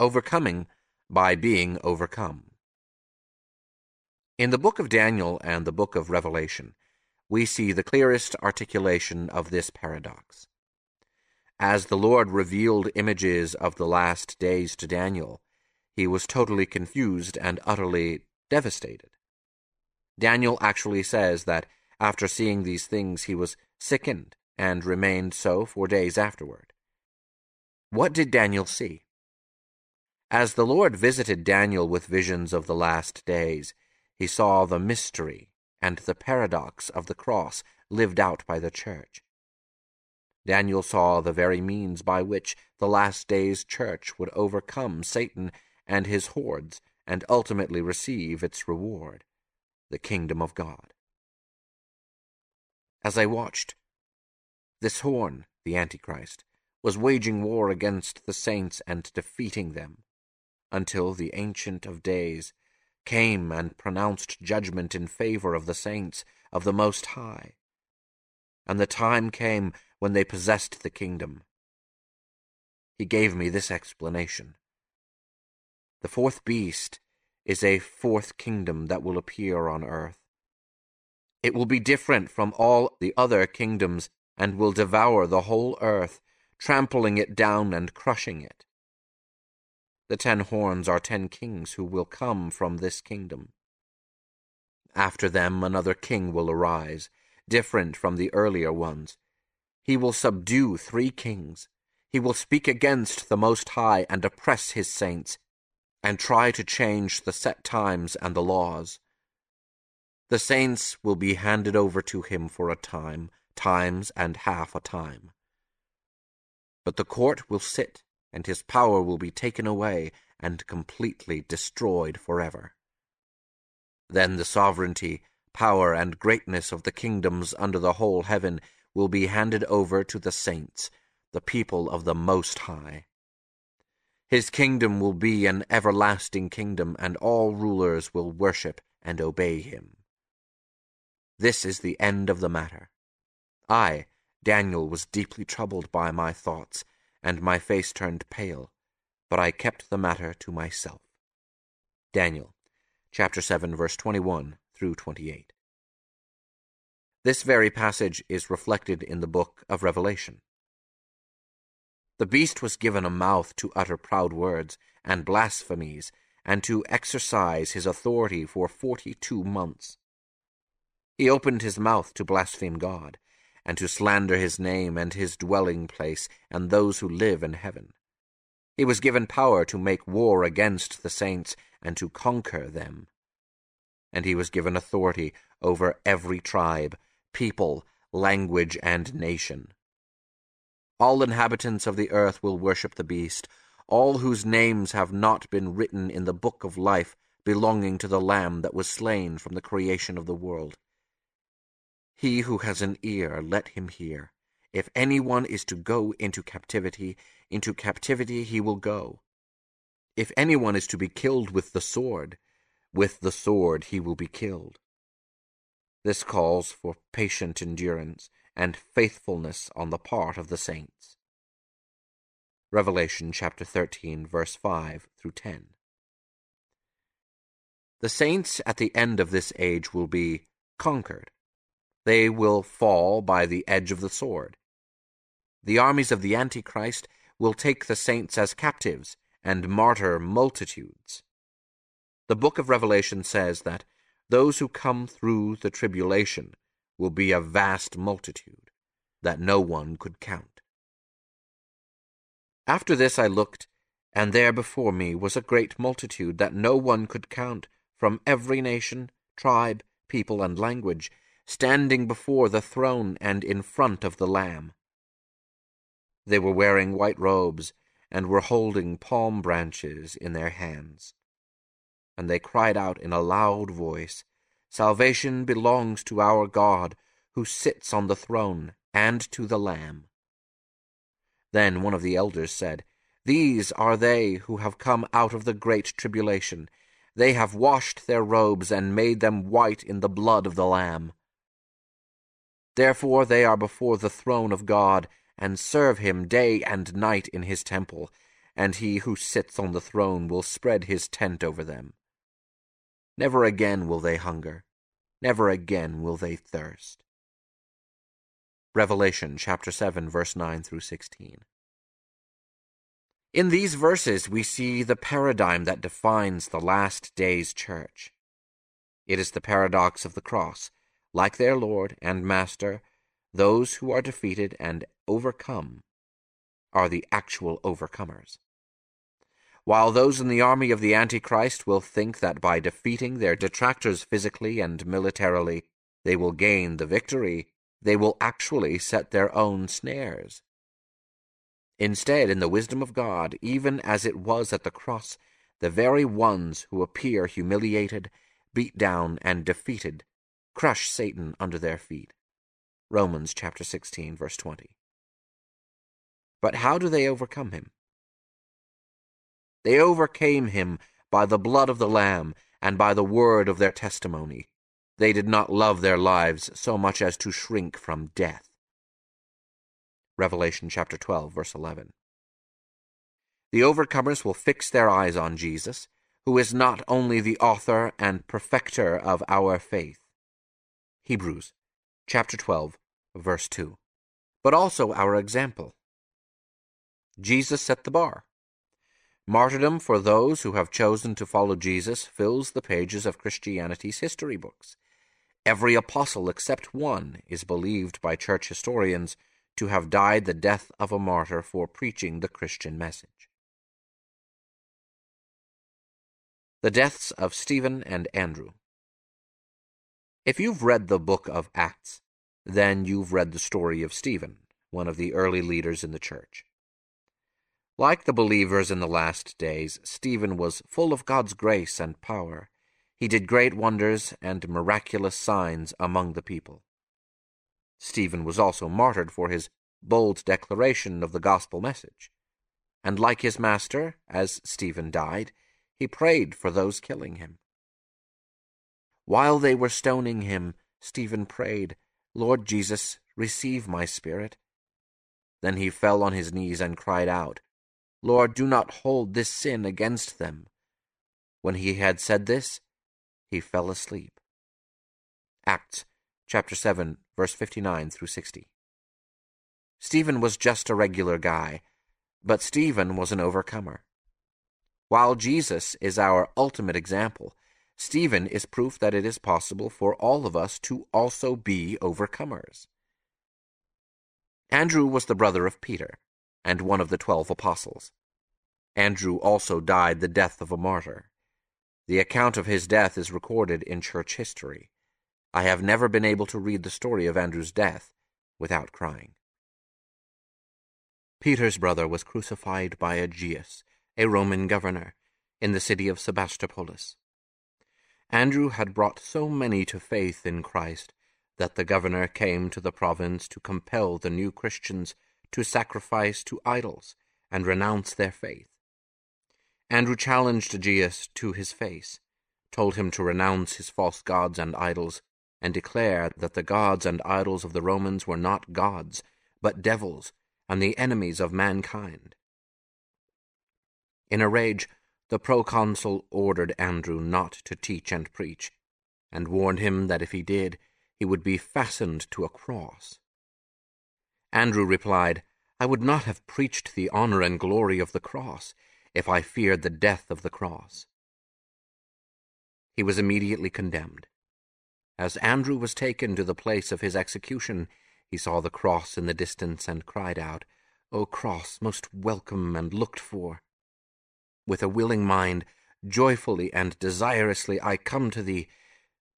Overcoming by being overcome. In the book of Daniel and the book of Revelation, we see the clearest articulation of this paradox. As the Lord revealed images of the last days to Daniel, he was totally confused and utterly devastated. Daniel actually says that after seeing these things he was sickened and remained so for days afterward. What did Daniel see? As the Lord visited Daniel with visions of the last days, he saw the mystery and the paradox of the cross lived out by the church. Daniel saw the very means by which the last days church would overcome Satan and his hordes and ultimately receive its reward, the kingdom of God. As I watched, this horn, the Antichrist, was waging war against the saints and defeating them, until the Ancient of Days came and pronounced judgment in favor of the saints of the Most High. And the time came when they possessed the kingdom. He gave me this explanation. The fourth beast is a fourth kingdom that will appear on earth. It will be different from all the other kingdoms and will devour the whole earth, trampling it down and crushing it. The ten horns are ten kings who will come from this kingdom. After them another king will arise, different from the earlier ones. He will subdue three kings. He will speak against the Most High and oppress his saints, and try to change the set times and the laws. The saints will be handed over to him for a time, times and half a time. But the court will sit and his power will be taken away and completely destroyed forever. Then the sovereignty, power, and greatness of the kingdoms under the whole heaven will be handed over to the saints, the people of the Most High. His kingdom will be an everlasting kingdom, and all rulers will worship and obey him. This is the end of the matter. I, Daniel, was deeply troubled by my thoughts, and my face turned pale, but I kept the matter to myself. Daniel, chapter 7, verse 21 through 28. This very passage is reflected in the book of Revelation. The beast was given a mouth to utter proud words and blasphemies, and to exercise his authority for forty-two months. He opened his mouth to blaspheme God, and to slander his name and his dwelling place and those who live in heaven. He was given power to make war against the saints and to conquer them. And he was given authority over every tribe, people, language, and nation. All inhabitants of the earth will worship the beast, all whose names have not been written in the book of life belonging to the Lamb that was slain from the creation of the world. He who has an ear, let him hear. If anyone is to go into captivity, into captivity he will go. If anyone is to be killed with the sword, with the sword he will be killed. This calls for patient endurance and faithfulness on the part of the saints. Revelation chapter 13, verse 5 through 10. The saints at the end of this age will be conquered they will fall by the edge of the sword. The armies of the Antichrist will take the saints as captives and martyr multitudes. The book of Revelation says that those who come through the tribulation will be a vast multitude that no one could count. After this I looked, and there before me was a great multitude that no one could count from every nation, tribe, people, and language, standing before the throne and in front of the Lamb. They were wearing white robes and were holding palm branches in their hands. And they cried out in a loud voice, Salvation belongs to our God, who sits on the throne, and to the Lamb. Then one of the elders said, These are they who have come out of the great tribulation. They have washed their robes and made them white in the blood of the Lamb. Therefore they are before the throne of God, and serve him day and night in his temple, and he who sits on the throne will spread his tent over them. Never again will they hunger, never again will they thirst. Revelation chapter 7 verse 9 through 16. In these verses we see the paradigm that defines the last days church. It is the paradox of the cross. Like their Lord and Master, those who are defeated and overcome are the actual overcomers. While those in the army of the Antichrist will think that by defeating their detractors physically and militarily they will gain the victory, they will actually set their own snares. Instead, in the wisdom of God, even as it was at the cross, the very ones who appear humiliated, beat down, and defeated crush Satan under their feet. Romans chapter 16 verse 20. But how do they overcome him? They overcame him by the blood of the Lamb and by the word of their testimony. They did not love their lives so much as to shrink from death. Revelation chapter 12, verse 11. The overcomers will fix their eyes on Jesus, who is not only the author and perfecter of our faith, Hebrews chapter 12, verse 2, but also our example. Jesus set the bar. Martyrdom for those who have chosen to follow Jesus fills the pages of Christianity's history books. Every apostle except one is believed by church historians to have died the death of a martyr for preaching the Christian message. The deaths of Stephen and Andrew. If you've read the book of Acts, then you've read the story of Stephen, one of the early leaders in the church. Like the believers in the last days, Stephen was full of God's grace and power. He did great wonders and miraculous signs among the people. Stephen was also martyred for his bold declaration of the gospel message. And like his master, as Stephen died, he prayed for those killing him. While they were stoning him, Stephen prayed, Lord Jesus, receive my spirit. Then he fell on his knees and cried out, Lord, do not hold this sin against them. When he had said this, he fell asleep. Acts chapter 7, verse 59 through 60. Stephen was just a regular guy, but Stephen was an overcomer. While Jesus is our ultimate example, Stephen is proof that it is possible for all of us to also be overcomers. Andrew was the brother of Peter, and one of the twelve apostles. Andrew also died the death of a martyr. The account of his death is recorded in church history. I have never been able to read the story of Andrew's death without crying. Peter's brother was crucified by Aegeus, a Roman governor, in the city of Sebastopolis. Andrew had brought so many to faith in Christ that the governor came to the province to compel the new Christians to sacrifice to idols and renounce their faith. Andrew challenged Aegeus to his face, told him to renounce his false gods and idols, and declare that the gods and idols of the Romans were not gods, but devils, and the enemies of mankind. In a rage, the proconsul ordered Andrew not to teach and preach, and warned him that if he did, he would be fastened to a cross. Andrew replied, I would not have preached the honor and glory of the cross if I feared the death of the cross. He was immediately condemned. As Andrew was taken to the place of his execution, he saw the cross in the distance and cried out, O cross, most welcome and looked for! With a willing mind, joyfully and desirously I come to thee,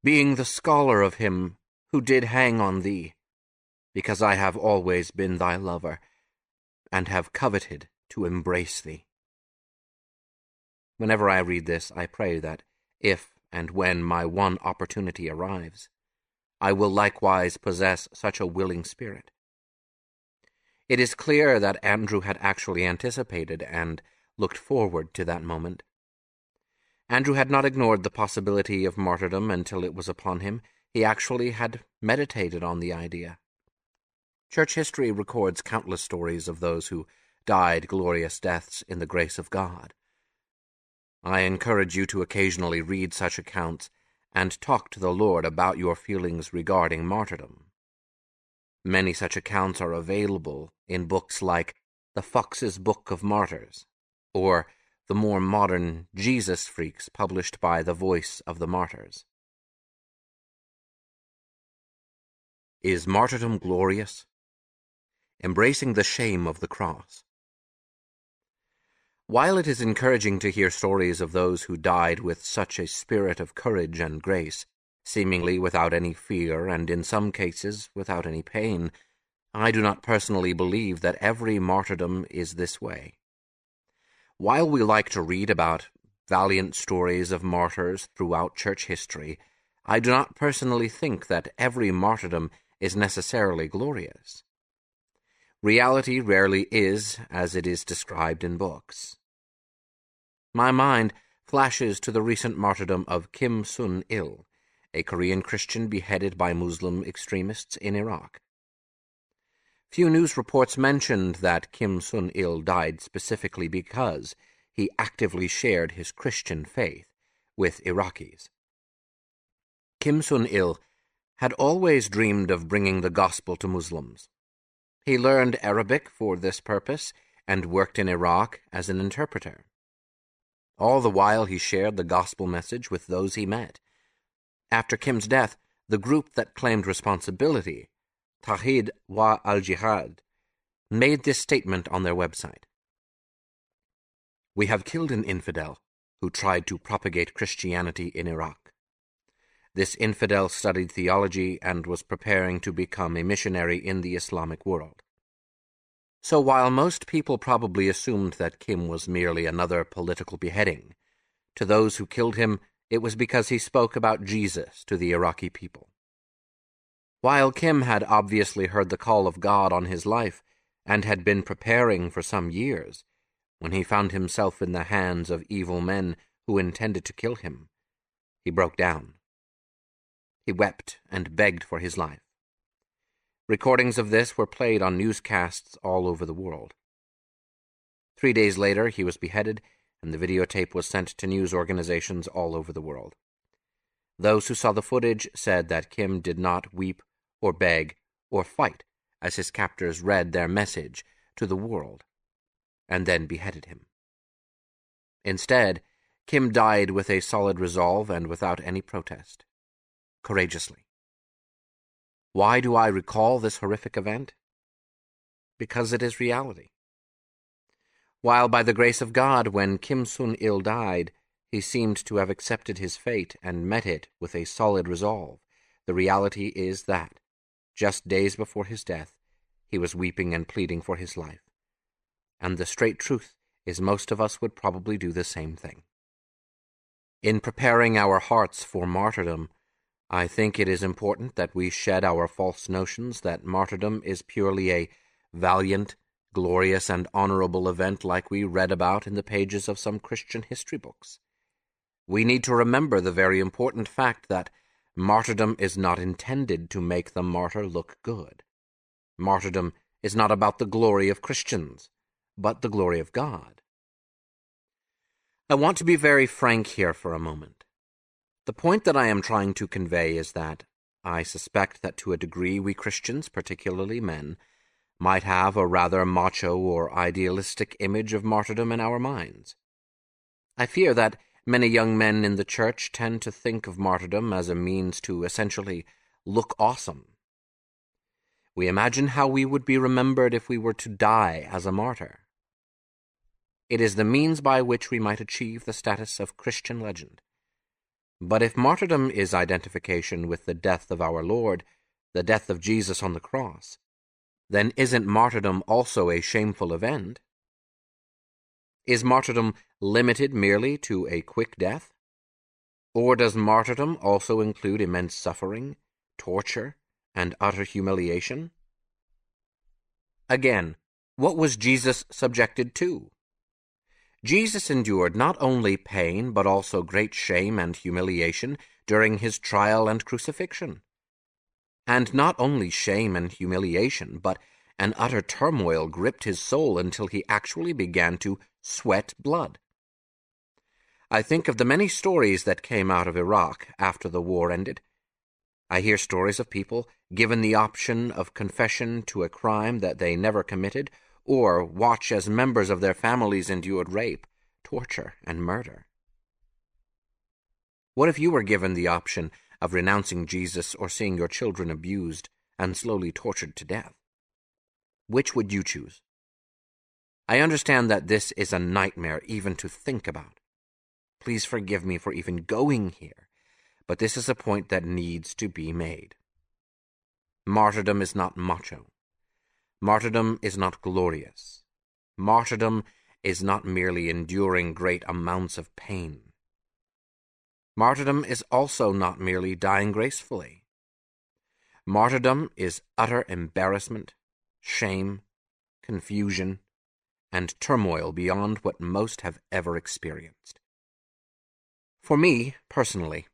being the scholar of him who did hang on thee, because I have always been thy lover, and have coveted to embrace thee. Whenever I read this, I pray that, if and when my one opportunity arrives, I will likewise possess such a willing spirit. It is clear that Andrew had actually anticipated and looked forward to that moment. Andrew had not ignored the possibility of martyrdom until it was upon him. He actually had meditated on the idea. Church history records countless stories of those who died glorious deaths in the grace of God. I encourage you to occasionally read such accounts and talk to the Lord about your feelings regarding martyrdom. Many such accounts are available in books like The Foxe's Book of Martyrs, or the more modern Jesus Freaks published by The Voice of the Martyrs. Is martyrdom glorious? Embracing the shame of the cross. While it is encouraging to hear stories of those who died with such a spirit of courage and grace, seemingly without any fear and in some cases without any pain, I do not personally believe that every martyrdom is this way. While we like to read about valiant stories of martyrs throughout church history, I do not personally think that every martyrdom is necessarily glorious. Reality rarely is as it is described in books. My mind flashes to the recent martyrdom of Kim Sun Il, a Korean Christian beheaded by Muslim extremists in Iraq. Few news reports mentioned that Kim Sun Il died specifically because he actively shared his Christian faith with Iraqis. Kim Sun Il had always dreamed of bringing the gospel to Muslims. He learned Arabic for this purpose and worked in Iraq as an interpreter. All the while he shared the gospel message with those he met. After Kim's death, the group that claimed responsibility, Tawhid wa al-Jihad, made this statement on their website. We have killed an infidel who tried to propagate Christianity in Iraq. This infidel studied theology and was preparing to become a missionary in the Islamic world. So while most people probably assumed that Kim was merely another political beheading, to those who killed him it was because he spoke about Jesus to the Iraqi people. While Kim had obviously heard the call of God on his life and had been preparing for some years, when he found himself in the hands of evil men who intended to kill him, he broke down. He wept and begged for his life. Recordings of this were played on newscasts all over the world. Three days later, he was beheaded, and the videotape was sent to news organizations all over the world. Those who saw the footage said that Kim did not weep or beg or fight as his captors read their message to the world and then beheaded him. Instead, Kim died with a solid resolve and without any protest courageously. Why do I recall this horrific event? Because it is reality. While by the grace of God, when Kim Sun Il died, he seemed to have accepted his fate and met it with a solid resolve, the reality is that, just days before his death, he was weeping and pleading for his life. And the straight truth is most of us would probably do the same thing. In preparing our hearts for martyrdom, I think it is important that we shed our false notions that martyrdom is purely a valiant, glorious, and honorable event like we read about in the pages of some Christian history books. We need to remember the very important fact that martyrdom is not intended to make the martyr look good. Martyrdom is not about the glory of Christians, but the glory of God. I want to be very frank here for a moment. The point that I am trying to convey is that I suspect that to a degree we Christians, particularly men, might have a rather macho or idealistic image of martyrdom in our minds. I fear that many young men in the church tend to think of martyrdom as a means to essentially look awesome. We imagine how we would be remembered if we were to die as a martyr. It is the means by which we might achieve the status of Christian legend. But if martyrdom is identification with the death of our Lord, the death of Jesus on the cross, then isn't martyrdom also a shameful event? Is martyrdom limited merely to a quick death? Or does martyrdom also include immense suffering, torture, and utter humiliation? Again, what was Jesus subjected to? Jesus endured not only pain, but also great shame and humiliation during his trial and crucifixion. And not only shame and humiliation, but and utter turmoil gripped his soul until he actually began to sweat blood. I think of the many stories that came out of Iraq after the war ended. I hear stories of people given the option of confession to a crime that they never committed, or watch as members of their families endured rape, torture, and murder. What if you were given the option of renouncing Jesus or seeing your children abused and slowly tortured to death? Which would you choose? I understand that this is a nightmare even to think about. Please forgive me for even going here but this is a point that needs to be made. Martyrdom is not macho. Martyrdom is not glorious. Martyrdom is not merely enduring great amounts of pain. Martyrdom is also not merely dying gracefully. Martyrdom is utter embarrassment, shame, confusion, and turmoil beyond what most have ever experienced. For me, personally,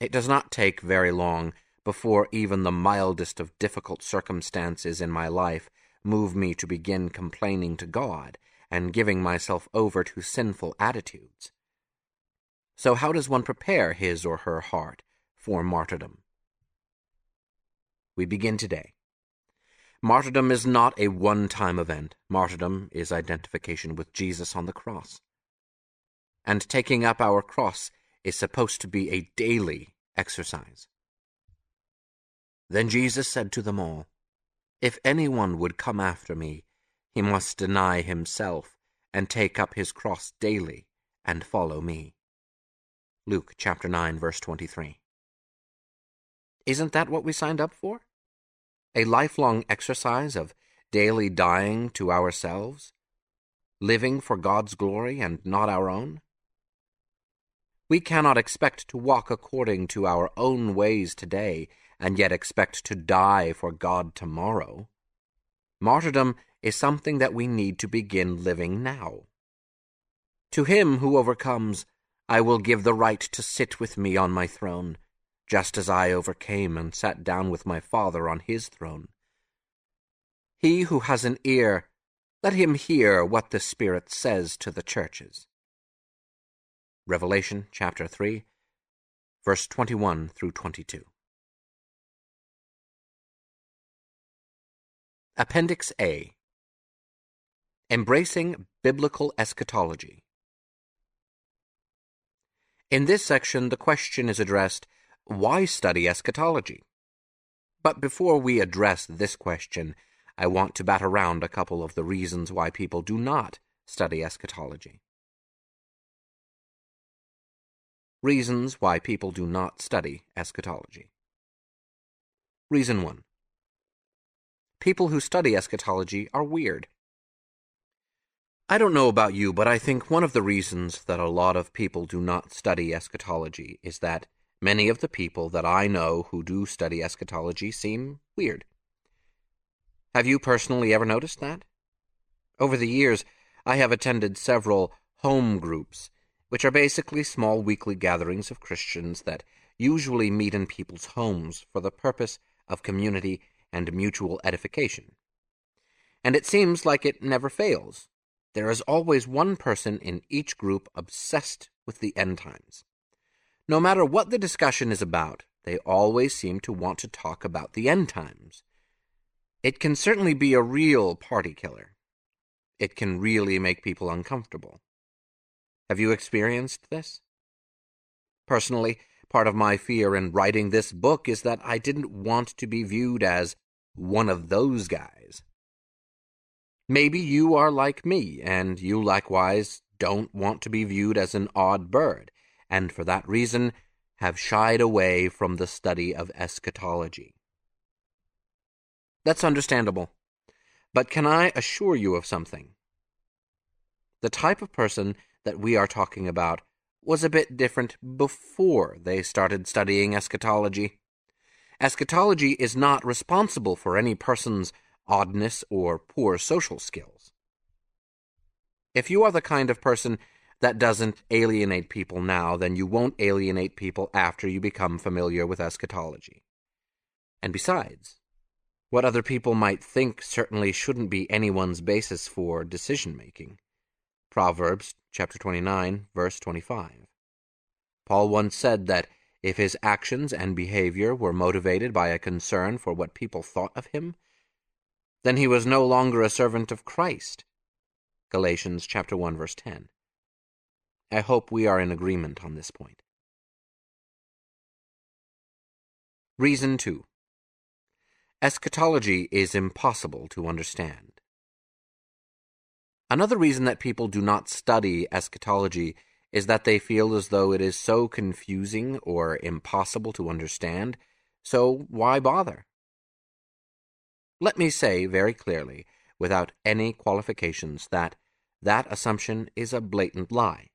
it does not take very long before even the mildest of difficult circumstances in my life move me to begin complaining to God and giving myself over to sinful attitudes. So, how does one prepare his or her heart for martyrdom? We begin today. Martyrdom is not a one time event. Martyrdom is identification with Jesus on the cross. And taking up our cross is supposed to be a daily exercise. Then Jesus said to them all, If anyone would come after me, he must deny himself and take up his cross daily and follow me. Luke chapter 9 verse 23. Isn't that what we signed up for? A lifelong exercise of daily dying to ourselves, living for God's glory and not our own? We cannot expect to walk according to our own ways today, and yet expect to die for God tomorrow. Martyrdom is something that we need to begin living now. To him who overcomes, I will give the right to sit with me on my throne, just as I overcame and sat down with my Father on his throne. He who has an ear, let him hear what the Spirit says to the churches. Revelation chapter 3, verse 21 through 22. Appendix A Embracing Biblical Eschatology. In this section, the question is addressed why study eschatology? But before we address this question, I want to bat around a couple of the reasons why people do not study eschatology. Reasons why people do not study eschatology. Reason 1. People who study eschatology are weird. I don't know about you, but I think one of the reasons that a lot of people do not study eschatology is that many of the people that I know who do study eschatology seem weird. Have you personally ever noticed that? Over the years, I have attended several home groups which are basically small weekly gatherings of Christians that usually meet in people's homes for the purpose of community and mutual edification. And it seems like it never fails. There is always one person in each group obsessed with the end times. No matter what the discussion is about, they always seem to want to talk about the end times. It can certainly be a real party killer. It can really make people uncomfortable. Have you experienced this? Personally, part of my fear in writing this book is that I didn't want to be viewed as one of those guys. Maybe you are like me, and you likewise don't want to be viewed as an odd bird, and for that reason have shied away from the study of eschatology. That's understandable. But can I assure you of something? The type of person that we are talking about was a bit different before they started studying eschatology. Eschatology is not responsible for any person's oddness or poor social skills. If you are the kind of person that doesn't alienate people now, then you won't alienate people after you become familiar with eschatology. And besides, What other people might think certainly shouldn't be anyone's basis for decision making. Proverbs chapter 29, verse 25. Paul once said that if his actions and behavior were motivated by a concern for what people thought of him, then he was no longer a servant of Christ. Galatians chapter 1 verse 10. I hope we are in agreement on this point. Reason 2. Eschatology is impossible to understand. Another reason that people do not study eschatology is that they feel as though it is so confusing or impossible to understand, so why bother? Let me say very clearly, without any qualifications, that that assumption is a blatant lie.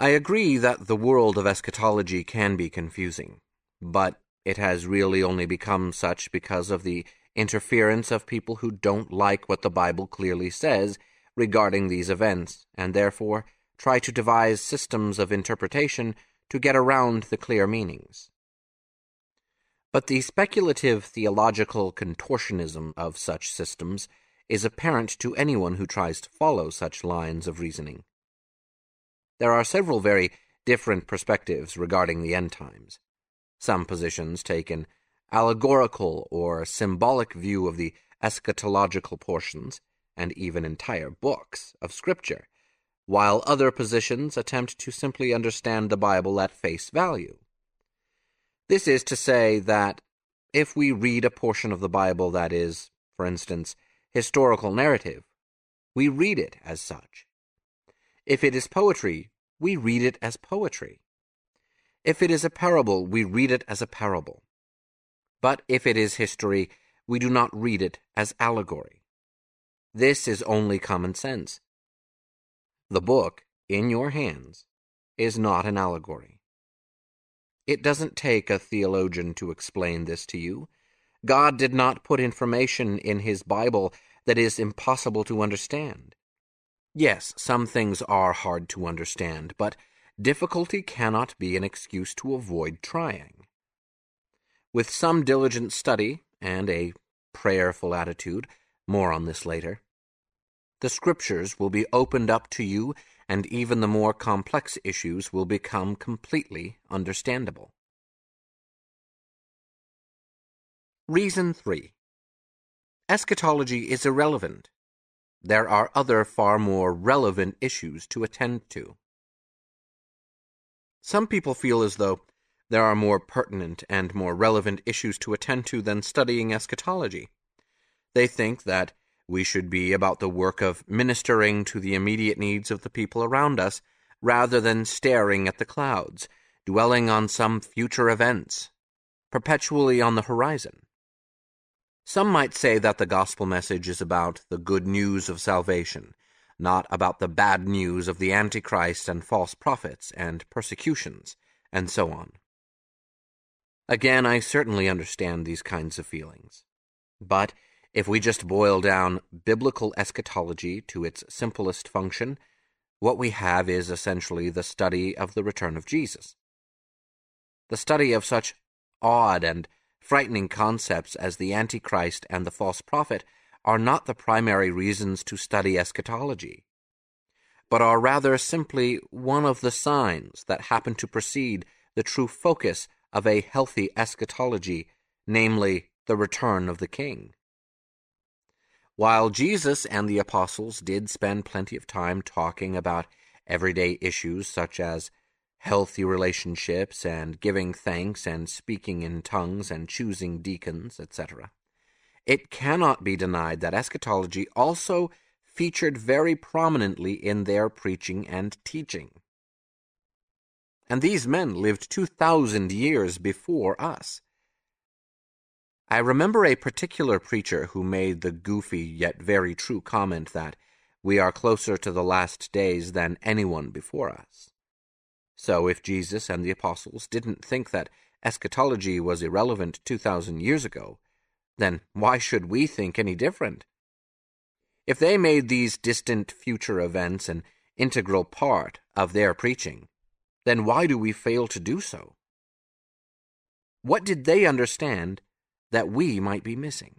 I agree that the world of eschatology can be confusing, but it has really only become such because of the interference of people who don't like what the Bible clearly says regarding these events, and therefore try to devise systems of interpretation to get around the clear meanings. But the speculative theological contortionism of such systems is apparent to anyone who tries to follow such lines of reasoning. There are several very different perspectives regarding the end times. Some positions take an allegorical or symbolic view of the eschatological portions, and even entire books, of Scripture, while other positions attempt to simply understand the Bible at face value. This is to say that if we read a portion of the Bible that is, for instance, historical narrative, we read it as such. If it is poetry, we read it as poetry. If it is a parable, we read it as a parable. But if it is history, we do not read it as allegory. This is only common sense. The book, in your hands, is not an allegory. It doesn't take a theologian to explain this to you. God did not put information in His Bible that is impossible to understand. Yes, some things are hard to understand, but difficulty cannot be an excuse to avoid trying. With some diligent study and a prayerful attitude, more on this later, the Scriptures will be opened up to you, and even the more complex issues will become completely understandable. Reason 3 Eschatology is irrelevant. There are other far more relevant issues to attend to. Some people feel as though there are more pertinent and more relevant issues to attend to than studying eschatology. They think that we should be about the work of ministering to the immediate needs of the people around us rather than staring at the clouds, dwelling on some future events, perpetually on the horizon. Some might say that the gospel message is about the good news of salvation, not about the bad news of the Antichrist and false prophets and persecutions, and so on. Again, I certainly understand these kinds of feelings. But if we just boil down biblical eschatology to its simplest function, what we have is essentially the study of the return of Jesus. The study of such odd and frightening concepts as the Antichrist and the false prophet are not the primary reasons to study eschatology, but are rather simply one of the signs that happen to precede the true focus of a healthy eschatology, namely, the return of the King. While Jesus and the apostles did spend plenty of time talking about everyday issues such as healthy relationships and giving thanks and speaking in tongues and choosing deacons, etc., it cannot be denied that eschatology also featured very prominently in their preaching and teaching. And these men lived 2,000 years before us. I remember a particular preacher who made the goofy yet very true comment that we are closer to the last days than anyone before us. So if Jesus and the apostles didn't think that eschatology was irrelevant 2,000 years ago, then why should we think any different? If they made these distant future events an integral part of their preaching, then why do we fail to do so? What did they understand that we might be missing.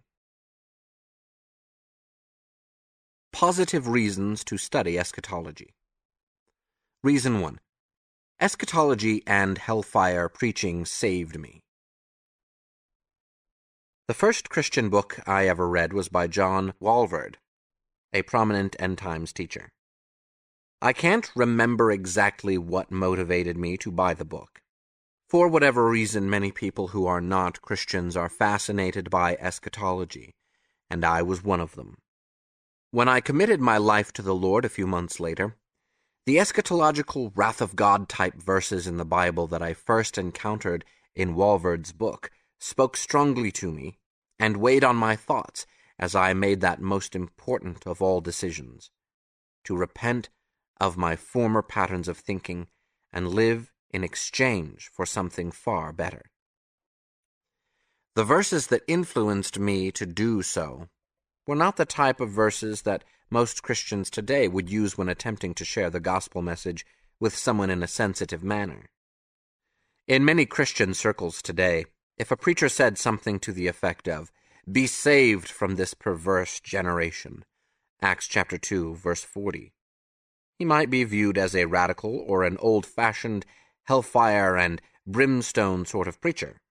Positive reasons to study eschatology. Reason 1. Eschatology and hellfire preaching saved me. The first Christian book I ever read was by John Walvoord, a prominent end times teacher. I can't remember exactly what motivated me to buy the book. For whatever reason, many people who are not Christians are fascinated by eschatology, and I was one of them. When I committed my life to the Lord a few months later, the eschatological wrath of God type verses in the Bible that I first encountered in Walvoord's book spoke strongly to me and weighed on my thoughts as I made that most important of all decisions to repent of my former patterns of thinking and live in exchange for something far better. The verses that influenced me to do so were not the type of verses that most Christians today would use when attempting to share the gospel message with someone in a sensitive manner. In many Christian circles today, if a preacher said something to the effect of, Be saved from this perverse generation, Acts chapter 2, verse 40, he might be viewed as a radical or an old fashioned hellfire and brimstone sort of preacher.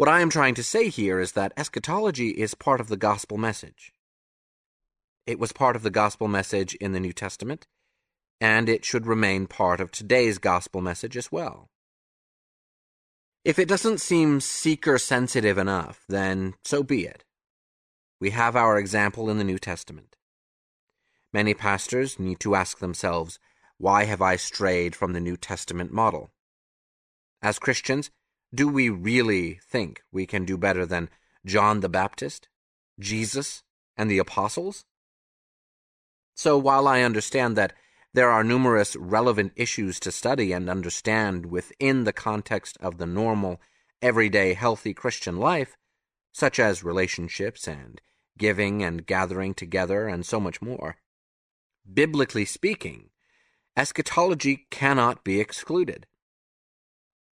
What I am trying to say here is that eschatology is part of the gospel message. It was part of the gospel message in the New Testament, and it should remain part of today's gospel message as well. If it doesn't seem seeker sensitive enough, then so be it. We have our example in the New Testament. Many pastors need to ask themselves, why have I strayed from the New Testament model? As Christians, do we really think we can do better than John the Baptist, Jesus, and the apostles? So while I understand that there are numerous relevant issues to study and understand within the context of the normal, everyday, healthy Christian life, such as relationships and giving and gathering together and so much more, biblically speaking, eschatology cannot be excluded.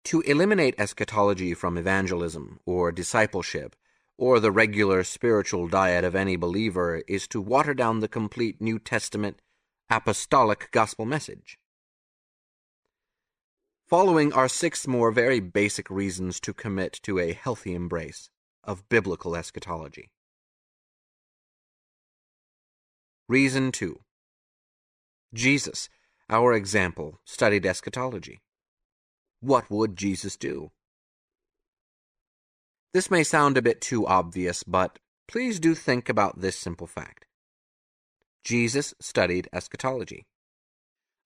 To eliminate eschatology from evangelism or discipleship or the regular spiritual diet of any believer is to water down the complete New Testament apostolic gospel message. Following are six more very basic reasons to commit to a healthy embrace of biblical eschatology. Reason 2 Jesus our example studied eschatology. What would Jesus do? This may sound a bit too obvious, but please do think about this simple fact. Jesus studied eschatology.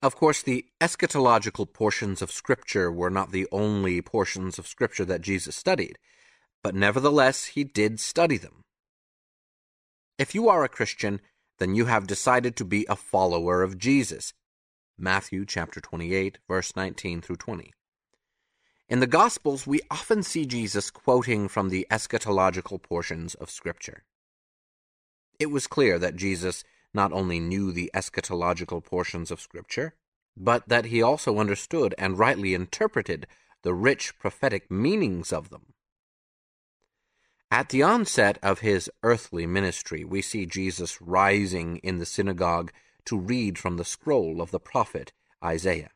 Of course, the eschatological portions of Scripture were not the only portions of Scripture that Jesus studied, but nevertheless he did study them. If you are a Christian, then you have decided to be a follower of Jesus, Matthew chapter 28, verse 19 through 20. In the Gospels, we often see Jesus quoting from the eschatological portions of Scripture. It was clear that Jesus not only knew the eschatological portions of Scripture, but that he also understood and rightly interpreted the rich prophetic meanings of them. At the onset of his earthly ministry, we see Jesus rising in the synagogue to read from the scroll of the prophet Isaiah.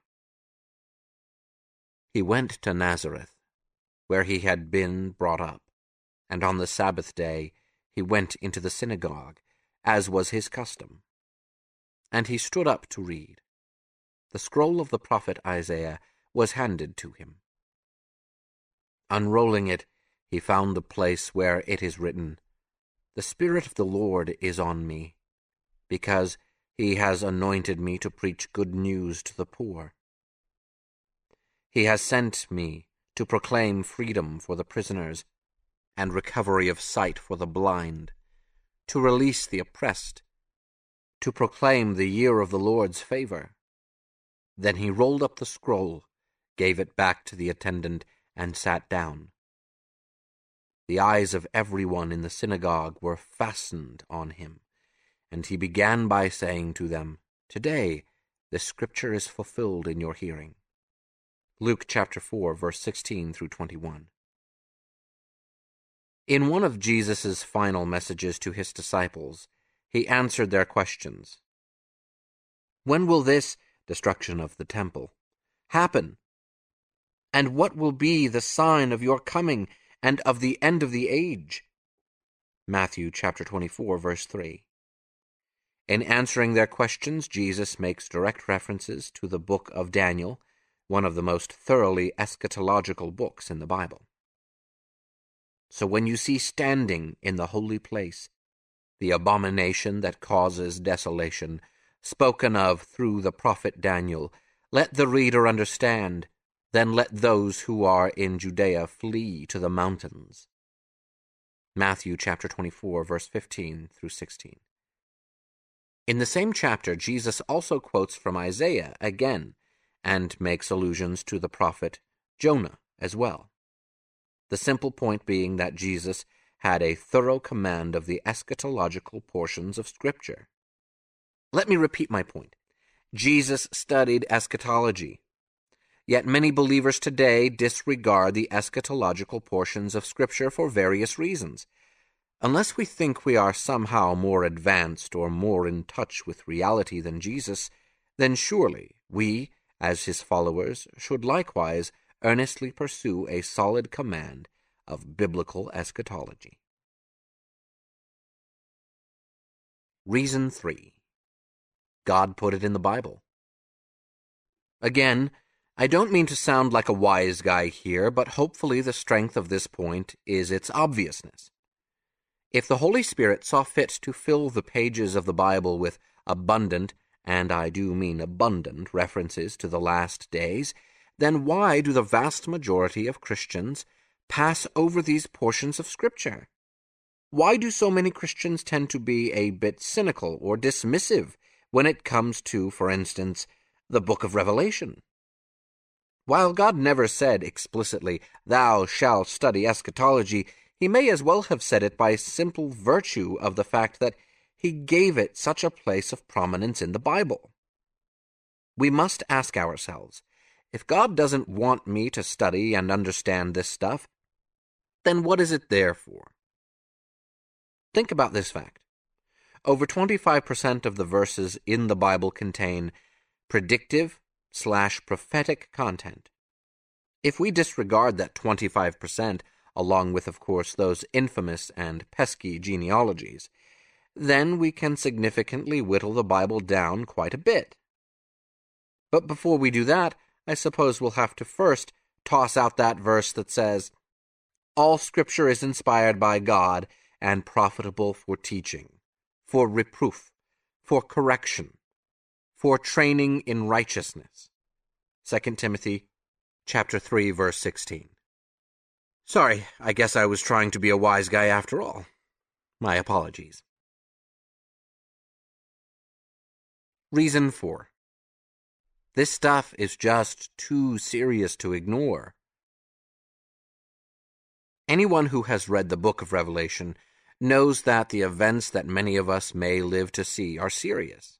He went to Nazareth, where he had been brought up, and on the Sabbath day he went into the synagogue, as was his custom. And he stood up to read. The scroll of the prophet Isaiah was handed to him. Unrolling it, he found the place where it is written, The Spirit of the Lord is on me, because he has anointed me to preach good news to the poor. He has sent me to proclaim freedom for the prisoners and recovery of sight for the blind, to release the oppressed, to proclaim the year of the Lord's favor. Then he rolled up the scroll, gave it back to the attendant, and sat down. The eyes of everyone in the synagogue were fastened on him. And he began by saying to them, Today this scripture is fulfilled in your hearing. Luke chapter 4, verse 16 through 21. In one of Jesus' final messages to his disciples, he answered their questions. When will this, destruction of the temple, happen? And what will be the sign of your coming and of the end of the age? Matthew chapter 24 verse 3. In answering their questions, Jesus makes direct references to the book of Daniel, one of the most thoroughly eschatological books in the Bible. So when you see standing in the holy place the abomination that causes desolation, spoken of through the prophet Daniel, let the reader understand, then let those who are in Judea flee to the mountains. Matthew chapter 24, verse 15 through 16. In the same chapter, Jesus also quotes from Isaiah again and makes allusions to the prophet Jonah as well. The simple point being that Jesus had a thorough command of the eschatological portions of Scripture. Let me repeat my point. Jesus studied eschatology. Yet many believers today disregard the eschatological portions of Scripture for various reasons. Unless we think we are somehow more advanced or more in touch with reality than Jesus, then surely we, as his followers, should likewise earnestly pursue a solid command of biblical eschatology. Reason 3 God put it in the Bible. Again, I don't mean to sound like a wise guy here, but hopefully the strength of this point is its obviousness. If the Holy Spirit saw fit to fill the pages of the Bible with abundant, and I do mean abundant, references to the last days, then why do the vast majority of Christians pass over these portions of Scripture? Why do so many Christians tend to be a bit cynical or dismissive when it comes to, for instance, the book of Revelation? While God never said explicitly, Thou shalt study eschatology, he may as well have said it by simple virtue of the fact that he gave it such a place of prominence in the Bible. We must ask ourselves, if God doesn't want me to study and understand this stuff, then what is it there for? Think about this fact. Over 25% of the verses in the Bible contain predictive slash prophetic content. If we disregard that 25%, along with, of course, those infamous and pesky genealogies, then we can significantly whittle the Bible down quite a bit. But before we do that, I suppose we'll have to first toss out that verse that says, All Scripture is inspired by God and profitable for teaching, for reproof, for correction, for training in righteousness. 2 Timothy chapter 3 verse 16. Sorry, I guess I was trying to be a wise guy after all. My apologies. Reason 4. This stuff is just too serious to ignore. Anyone who has read the book of Revelation knows that the events that many of us may live to see are serious.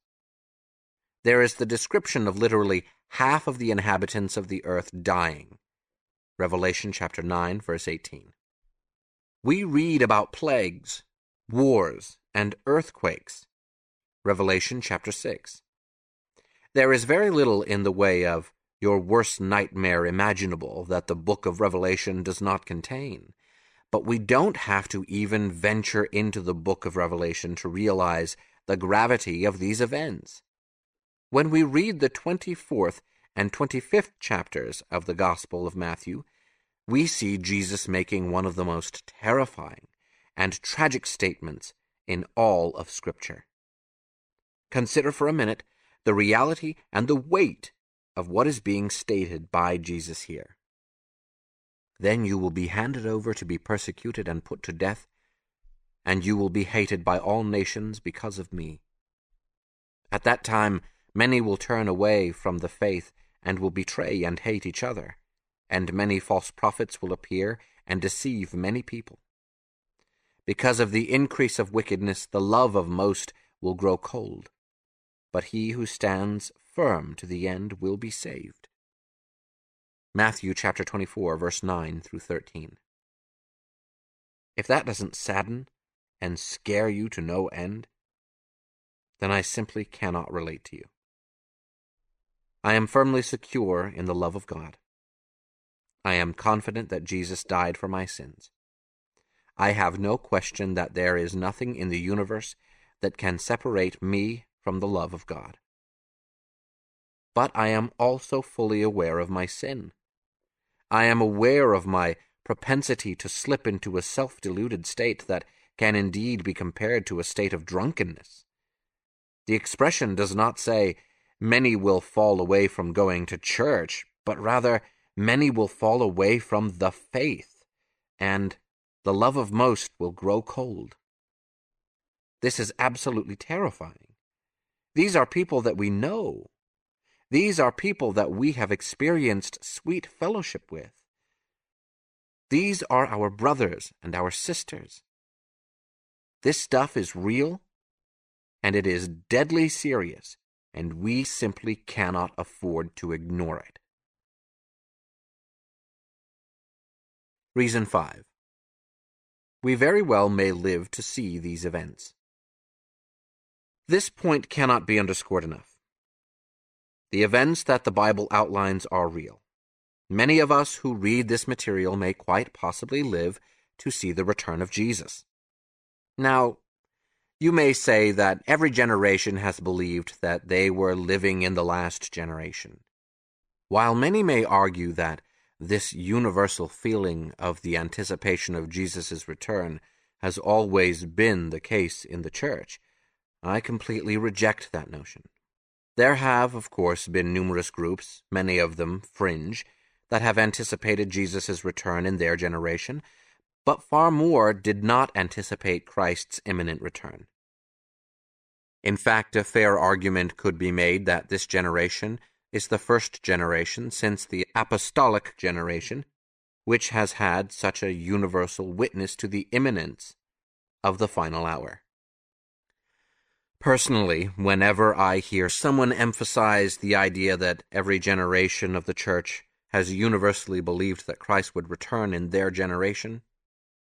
There is the description of literally half of the inhabitants of the earth dying. Revelation chapter 9, verse 18. We read about plagues, wars, and earthquakes. Revelation chapter 6. There is very little in the way of your worst nightmare imaginable that the book of Revelation does not contain. But we don't have to even venture into the book of Revelation to realize the gravity of these events. When we read the 24th and 25th chapters of the Gospel of Matthew, we see Jesus making one of the most terrifying and tragic statements in all of Scripture. Consider for a minute the reality and the weight of what is being stated by Jesus here. Then you will be handed over to be persecuted and put to death, and you will be hated by all nations because of me. At that time, many will turn away from the faith and will betray and hate each other, and many false prophets will appear and deceive many people. Because of the increase of wickedness, the love of most will grow cold but he who stands firm to the end will be saved. Matthew chapter 24 verse 9 through 13. if that doesn't sadden and scare you to no end, then I simply cannot relate to you. I am firmly secure in the love of God. I am confident that Jesus died for my sins. I have no question that there is nothing in the universe that can separate me from the love of God. But I am also fully aware of my sin. I am aware of my propensity to slip into a self deluded state that can indeed be compared to a state of drunkenness. The expression does not say, many will fall away from going to church, but rather, many will fall away from the faith, and the love of most will grow cold. This is absolutely terrifying. These are people that we know. These are people that we have experienced sweet fellowship with. These are our brothers and our sisters. This stuff is real, and it is deadly serious, and we simply cannot afford to ignore it. Reason 5. We very well may live to see these events. This point cannot be underscored enough. The events that the Bible outlines are real. Many of us who read this material may quite possibly live to see the return of Jesus. Now, you may say that every generation has believed that they were living in the last generation. While many may argue that this universal feeling of the anticipation of Jesus' return has always been the case in the church, I completely reject that notion. There have, of course, been numerous groups, many of them fringe, that have anticipated Jesus' return in their generation, but far more did not anticipate Christ's imminent return. In fact, a fair argument could be made that this generation is the first generation since the apostolic generation which has had such a universal witness to the imminence of the final hour. Personally, whenever I hear someone emphasize the idea that every generation of the church has universally believed that Christ would return in their generation,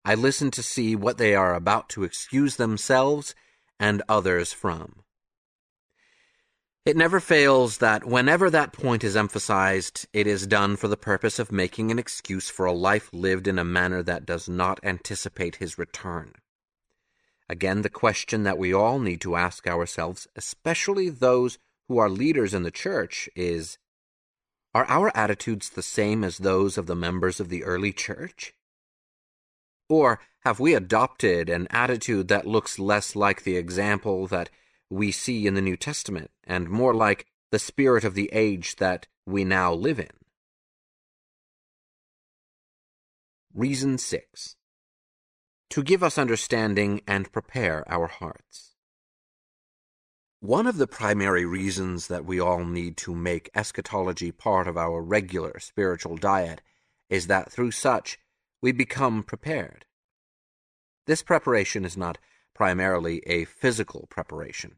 I listen to see what they are about to excuse themselves and others from. It never fails that whenever that point is emphasized, it is done for the purpose of making an excuse for a life lived in a manner that does not anticipate his return. Again, the question that we all need to ask ourselves, especially those who are leaders in the church, is Are our attitudes the same as those of the members of the early church? Or have we adopted an attitude that looks less like the example that we see in the New Testament and more like the spirit of the age that we now live in? Reason 6 To give us understanding and prepare our hearts. One of the primary reasons that we all need to make eschatology part of our regular spiritual diet is that through such we become prepared. This preparation is not primarily a physical preparation.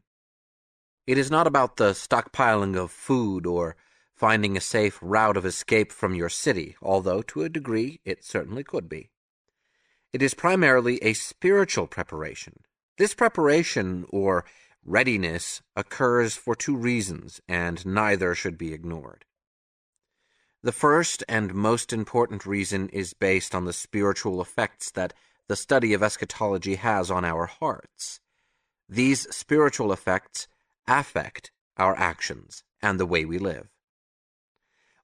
It is not about the stockpiling of food or finding a safe route of escape from your city, although to a degree it certainly could be. It is primarily a spiritual preparation. This preparation, or readiness, occurs for two reasons, and neither should be ignored. The first and most important reason is based on the spiritual effects that the study of eschatology has on our hearts. These spiritual effects affect our actions and the way we live.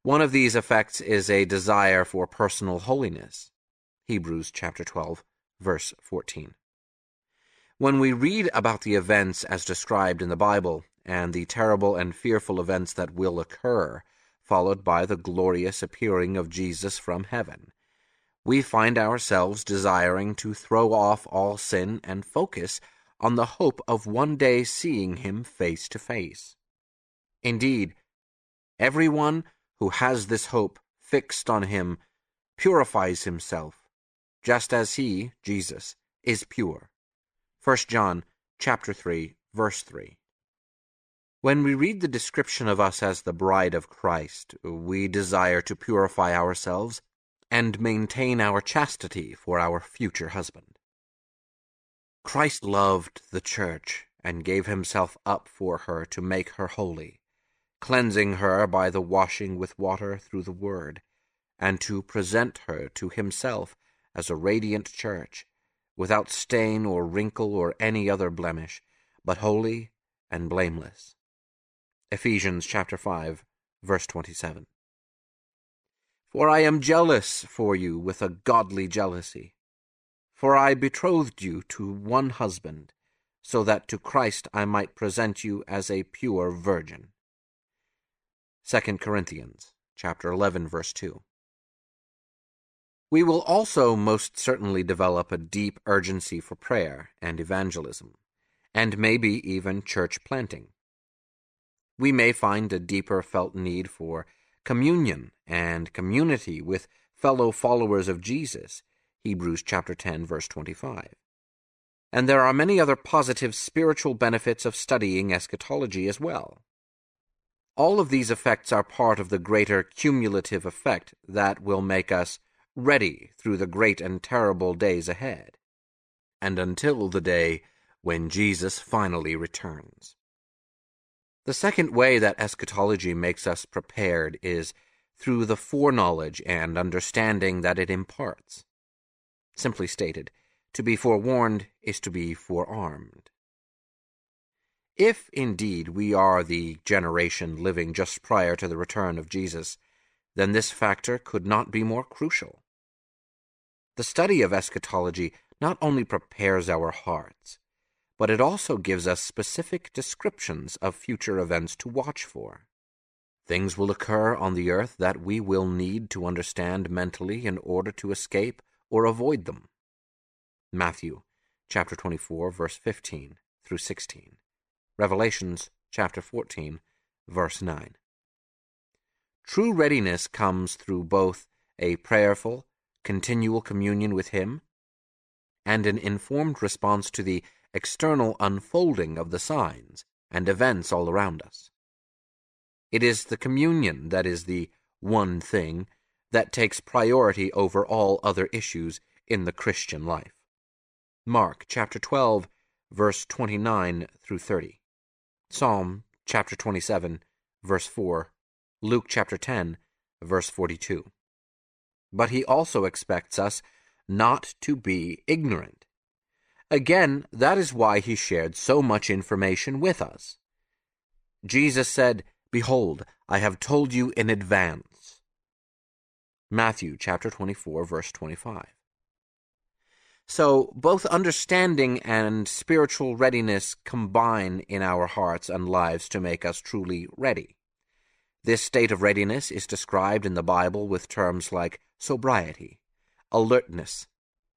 One of these effects is a desire for personal holiness. Hebrews chapter 12, verse 14. When we read about the events as described in the Bible and the terrible and fearful events that will occur, followed by the glorious appearing of Jesus from heaven. We find ourselves desiring to throw off all sin and focus on the hope of one day seeing him face to face. Indeed, everyone who has this hope fixed on him purifies himself, just as he, Jesus, is pure. 1 John chapter 3, verse 3. When we read the description of us as the bride of Christ, we desire to purify ourselves and maintain our chastity for our future husband. Christ loved the church and gave himself up for her to make her holy, cleansing her by the washing with water through the word, and to present her to himself as a radiant church, without stain or wrinkle or any other blemish, but holy and blameless. Ephesians chapter 5, verse 27. For I am jealous for you with a godly jealousy. For I betrothed you to one husband, so that to Christ I might present you as a pure virgin. 2 Corinthians chapter 11 verse 2. We will also most certainly develop a deep urgency for prayer and evangelism, and maybe even church planting. We may find a deeper felt need for communion and community with fellow followers of Jesus, Hebrews chapter 10 verse 25. And there are many other positive spiritual benefits of studying eschatology as well. All of these effects are part of the greater cumulative effect that will make us ready through the great and terrible days ahead, and until the day when Jesus finally returns. The second way that eschatology makes us prepared is through the foreknowledge and understanding that it imparts. Simply stated, to be forewarned is to be forearmed. If indeed we are the generation living just prior to the return of Jesus, then this factor could not be more crucial. The study of eschatology not only prepares our hearts, but it also gives us specific descriptions of future events to watch for. Things will occur on the earth that we will need to understand mentally in order to escape or avoid them. Matthew chapter 24 verse 15 through 16. Revelations chapter 14 verse 9. True readiness comes through both a prayerful, continual communion with Him and an informed response to the external unfolding of the signs and events all around us. It is the communion that is the one thing that takes priority over all other issues in the Christian life. Mark chapter 12, verse 29 through 30. Psalm chapter 27, verse 4. Luke chapter 10, verse 42. But he also expects us not to be ignorant Again, that is why he shared so much information with us. Jesus said, Behold, I have told you in advance. Matthew chapter 24, verse 25. So, both understanding and spiritual readiness combine in our hearts and lives to make us truly ready. This state of readiness is described in the Bible with terms like sobriety, alertness,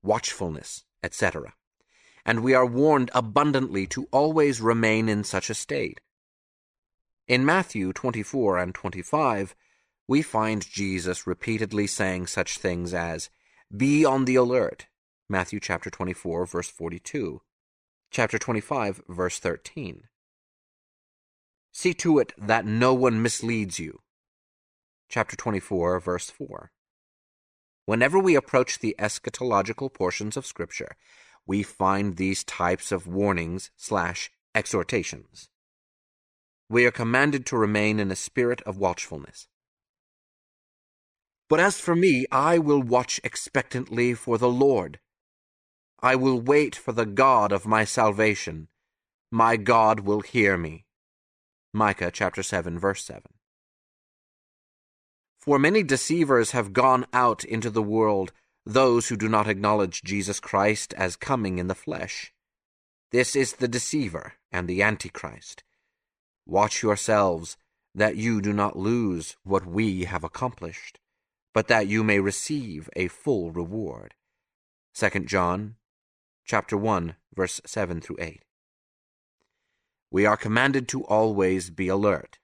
watchfulness, etc and we are warned abundantly to always remain in such a state. In Matthew 24 and 25, we find Jesus repeatedly saying such things as, Be on the alert, Matthew chapter 24, verse 42, chapter 25, verse 13. See to it that no one misleads you, chapter 24, verse 4. Whenever we approach the eschatological portions of Scripture, we find these types of warnings slash exhortations. We are commanded to remain in a spirit of watchfulness. But as for me, I will watch expectantly for the Lord. I will wait for the God of my salvation. My God will hear me. Micah chapter 7 verse 7. For many deceivers have gone out into the world those who do not acknowledge Jesus Christ as coming in the flesh. This is the deceiver and the Antichrist. Watch yourselves that you do not lose what we have accomplished, but that you may receive a full reward. 2 John chapter 1 verse 7 through 8. We are commanded to always be alert.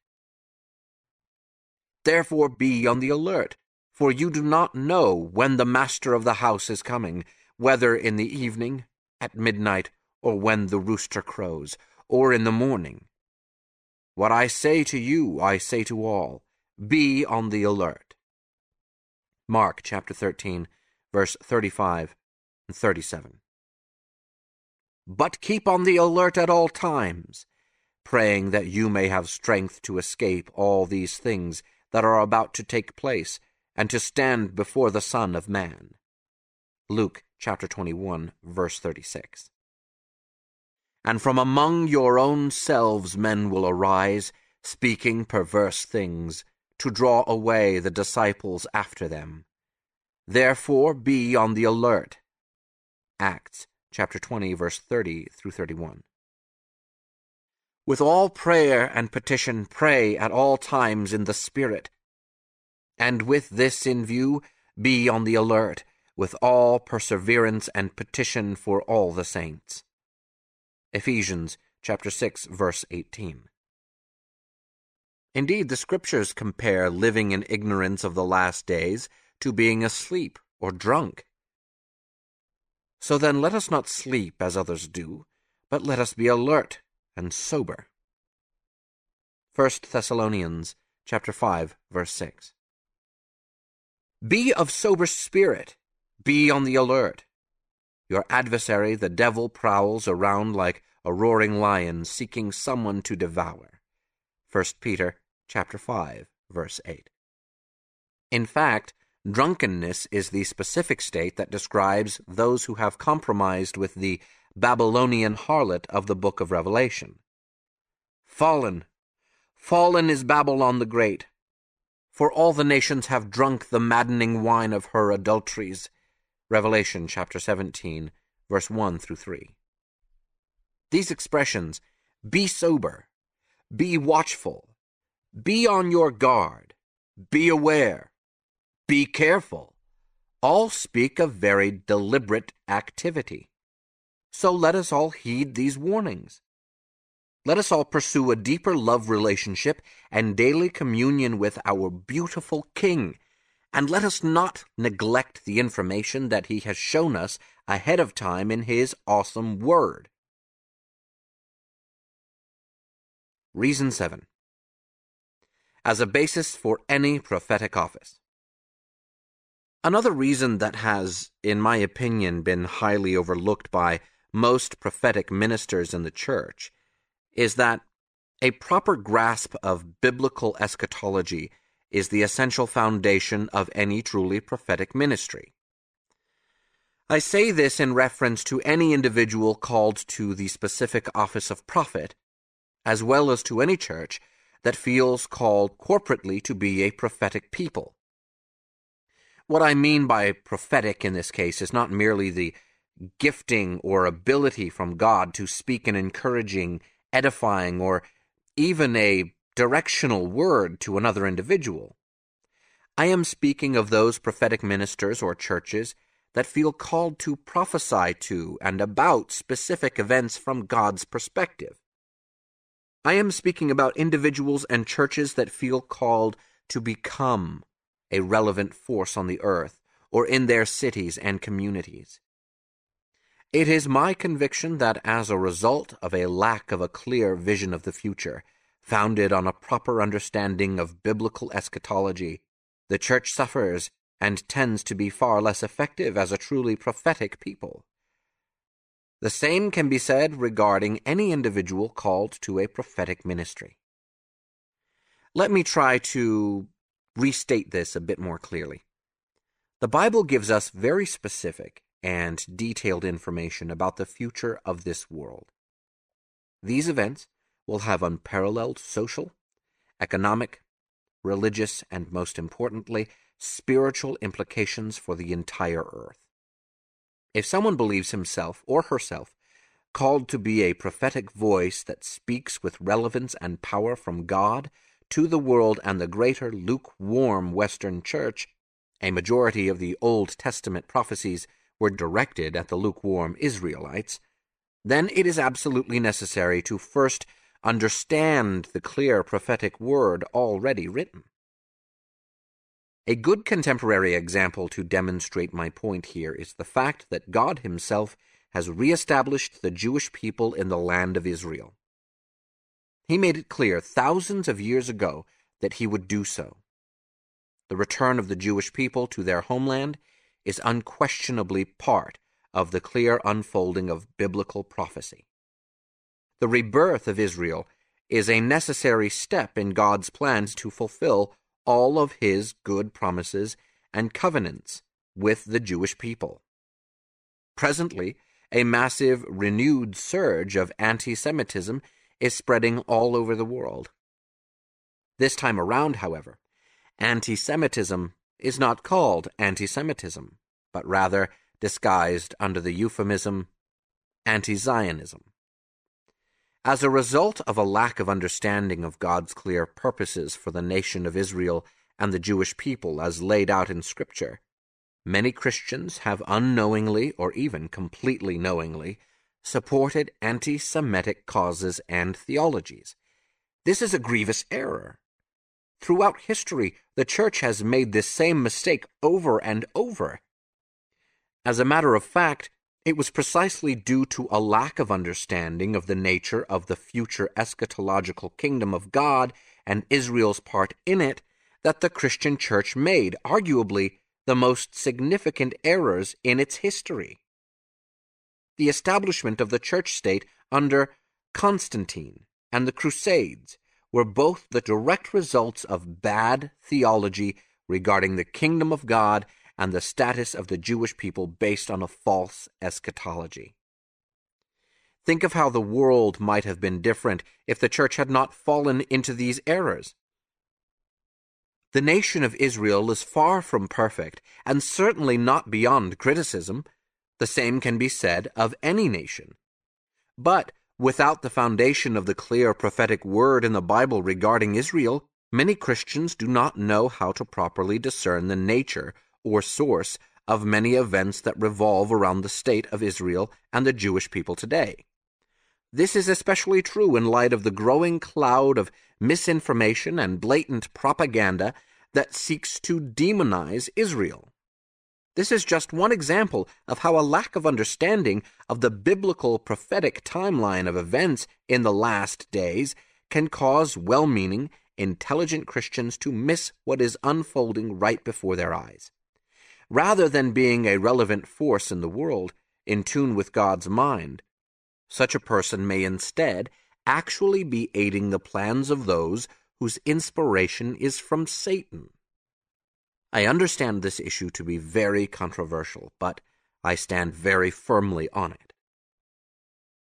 Therefore be on the alert, for you do not know when the master of the house is coming, whether in the evening, at midnight, or when the rooster crows, or in the morning. What I say to you, I say to all, be on the alert. Mark chapter 13, verse 35 and 37. but keep on the alert at all times, praying that you may have strength to escape all these things that are about to take place, and to stand before the Son of Man. Luke chapter 21, verse 36. And from among your own selves men will arise, speaking perverse things, to draw away the disciples after them. Therefore be on the alert. Acts chapter 20, verse 30 through 31. With all prayer and petition, pray at all times in the Spirit. And with this in view, be on the alert, with all perseverance and petition for all the saints. Ephesians chapter 6, verse 18. Indeed, the Scriptures compare living in ignorance of the last days to being asleep or drunk. So then let us not sleep as others do, but let us be alert and sober. 1 Thessalonians chapter 5 verse 6. Be of sober spirit, be on the alert. Your adversary the devil prowls around like a roaring lion seeking someone to devour. 1 Peter chapter 5 verse 8. In fact, Drunkenness is the specific state that describes those who have compromised with the Babylonian harlot of the book of Revelation. Fallen, fallen is Babylon the Great, for all the nations have drunk the maddening wine of her adulteries. Revelation chapter 17, verse 1 through 3. These expressions, be sober, be watchful, be on your guard, be aware, be careful. All speak of very deliberate activity. So let us all heed these warnings. Let us all pursue a deeper love relationship and daily communion with our beautiful King, and let us not neglect the information that He has shown us ahead of time in His awesome Word. Reason 7. As a basis for any prophetic office. Another reason that has, in my opinion, been highly overlooked by most prophetic ministers in the church is that a proper grasp of biblical eschatology is the essential foundation of any truly prophetic ministry. I say this in reference to any individual called to the specific office of prophet, as well as to any church that feels called corporately to be a prophetic people. What I mean by prophetic in this case is not merely the gifting or ability from God to speak an encouraging, edifying, or even a directional word to another individual. I am speaking of those prophetic ministers or churches that feel called to prophesy to and about specific events from God's perspective. I am speaking about individuals and churches that feel called to become a relevant force on the earth or in their cities and communities. It is my conviction that as a result of a lack of a clear vision of the future, founded on a proper understanding of biblical eschatology, the church suffers and tends to be far less effective as a truly prophetic people. The same can be said regarding any individual called to a prophetic ministry. Let me try to restate this a bit more clearly. The Bible gives us very specific and detailed information about the future of this world. These events will have unparalleled social, economic, religious, and most importantly, spiritual implications for the entire earth. If someone believes himself or herself called to be a prophetic voice that speaks with relevance and power from God to the world and the greater lukewarm Western Church, a majority of the Old Testament prophecies were directed at the lukewarm Israelites, then it is absolutely necessary to first understand the clear prophetic word already written. A good contemporary example to demonstrate my point here is the fact that God Himself has reestablished the Jewish people in the land of Israel. He made it clear thousands of years ago that he would do so. The return of the Jewish people to their homeland is unquestionably part of the clear unfolding of biblical prophecy. The rebirth of Israel is a necessary step in God's plans to fulfill all of his good promises and covenants with the Jewish people. Presently, a massive, renewed surge of anti Semitism is spreading all over the world. This time around, however, anti Semitism is not called anti Semitism, but rather disguised under the euphemism anti Zionism. As a result of a lack of understanding of God's clear purposes for the nation of Israel and the Jewish people as laid out in Scripture, many Christians have unknowingly or even completely knowingly supported anti Semitic causes and theologies. This is a grievous error. Throughout history, the Church has made this same mistake over and over. As a matter of fact, it was precisely due to a lack of understanding of the nature of the future eschatological kingdom of God and Israel's part in it that the Christian church made, arguably, the most significant errors in its history. The establishment of the church state under Constantine and the Crusades were both the direct results of bad theology regarding the kingdom of God and the status of the Jewish people based on a false eschatology. Think of how the world might have been different if the church had not fallen into these errors. The nation of Israel is far from perfect, and certainly not beyond criticism. The same can be said of any nation. But without the foundation of the clear prophetic word in the Bible regarding Israel, many Christians do not know how to properly discern the nature or source of many events that revolve around the state of Israel and the Jewish people today. This is especially true in light of the growing cloud of misinformation and blatant propaganda that seeks to demonize Israel. This is just one example of how a lack of understanding of the biblical prophetic timeline of events in the last days can cause well meaning, intelligent Christians to miss what is unfolding right before their eyes. Rather than being a relevant force in the world, in tune with God's mind, such a person may instead actually be aiding the plans of those whose inspiration is from Satan. I understand this issue to be very controversial, but I stand very firmly on it.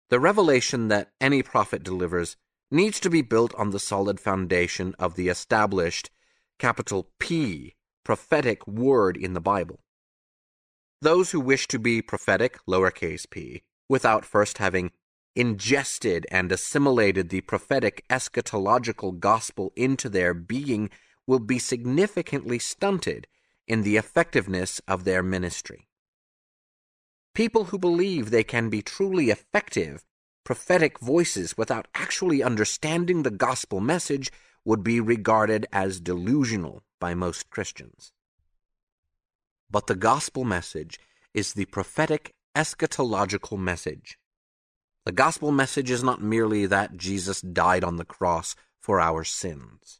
The revelation that any prophet delivers needs to be built on the solid foundation of the established capital P prophetic word in the Bible. Those who wish to be prophetic, lowercase p, without first having ingested and assimilated the prophetic eschatological gospel into their being will be significantly stunted in the effectiveness of their ministry. People who believe they can be truly effective prophetic voices without actually understanding the gospel message would be regarded as delusional by most Christians. But the gospel message is the prophetic eschatological message. The gospel message is not merely that Jesus died on the cross for our sins.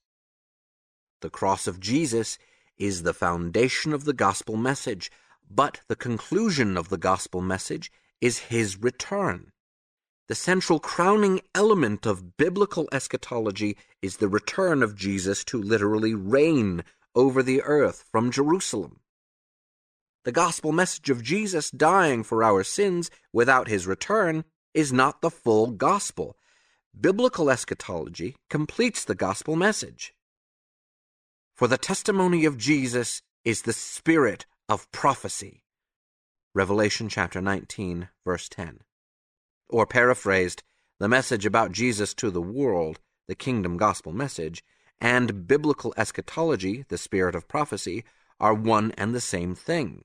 The cross of Jesus is the foundation of the gospel message, but the conclusion of the gospel message is his return. The central crowning element of biblical eschatology is the return of Jesus to literally reign over the earth from Jerusalem. The gospel message of Jesus dying for our sins without his return is not the full gospel. Biblical eschatology completes the gospel message. For the testimony of Jesus is the spirit of prophecy. Revelation chapter 19, verse 10. Or paraphrased, the message about Jesus to the world, the kingdom gospel message, and biblical eschatology, the spirit of prophecy, are one and the same thing.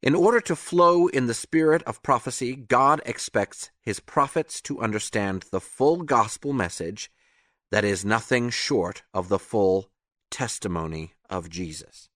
In order to flow in the spirit of prophecy, God expects his prophets to understand the full gospel message that is nothing short of the full testimony of Jesus.